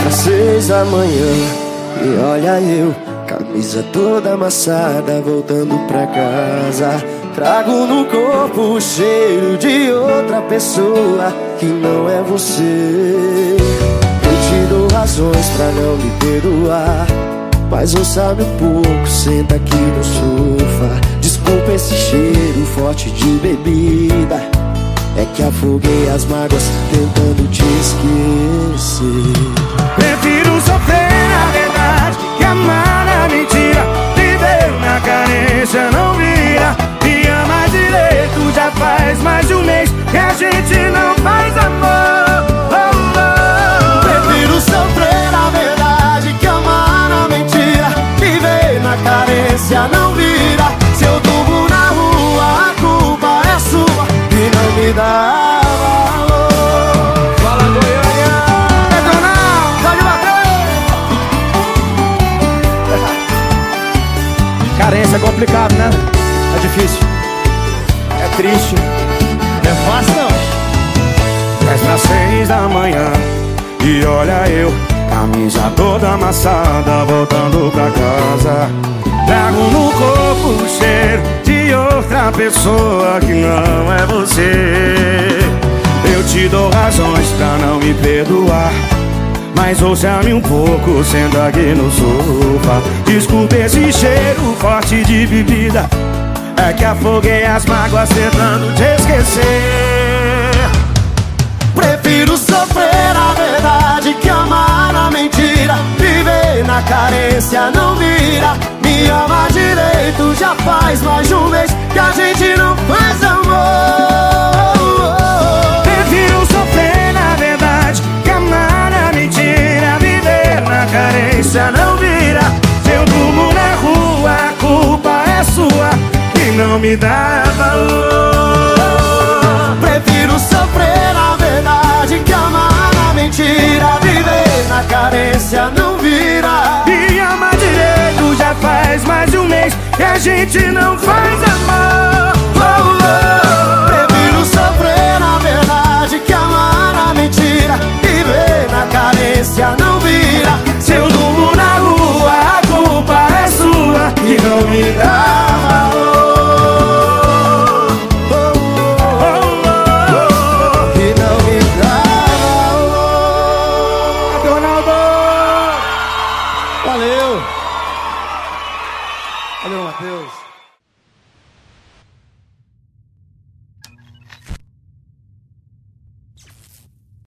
pra seis da manhã E olha eu, camisa toda amassada Voltando pra casa. Trago no corpo o cheiro de outra pessoa Que não é você. Eu te dou razões pra não me perdoar mas não sabe um pouco, senta aqui no sofá. Desculpa esse cheiro forte de bebida É que afoguei as mágoas tentando te gente não faz amor oh, oh. Prefiro sofrer na verdade que amar na mentira Viver na carência não vira Se eu durmo na rua a culpa é sua E não me dá Carência é complicado, né? É difícil. É triste. Não é fácil, não. Para seis da manhã. E olha eu, camisa toda amassada Voltando pra casa. Trago no corpo o cheiro de outra pessoa Que não é você. Eu te dou razões pra não me perdoar mas ouça-me um pouco, senta aqui no sofá. Esse cheiro forte de bebida É que afoguei as mágoas tentando te esquecer Prefiro sofrer na verdade que amar na mentira. Viver na carência não vira Me ama direito já faz mais de um mês Que a gente não faz amor. Prefiro sofrer na verdade que amar na mentira. Viver na carência não vira Se eu durmo na rua a culpa é sua E não me dá valor gente não faz amor. Oh, oh. Prefiro sofrer na verdade que amar na mentira. E ver na carência não vira. Se eu durmo na rua, a culpa é sua e não me dá valor. Oh, não me dá valor. Valeu! Valeu, Matheus.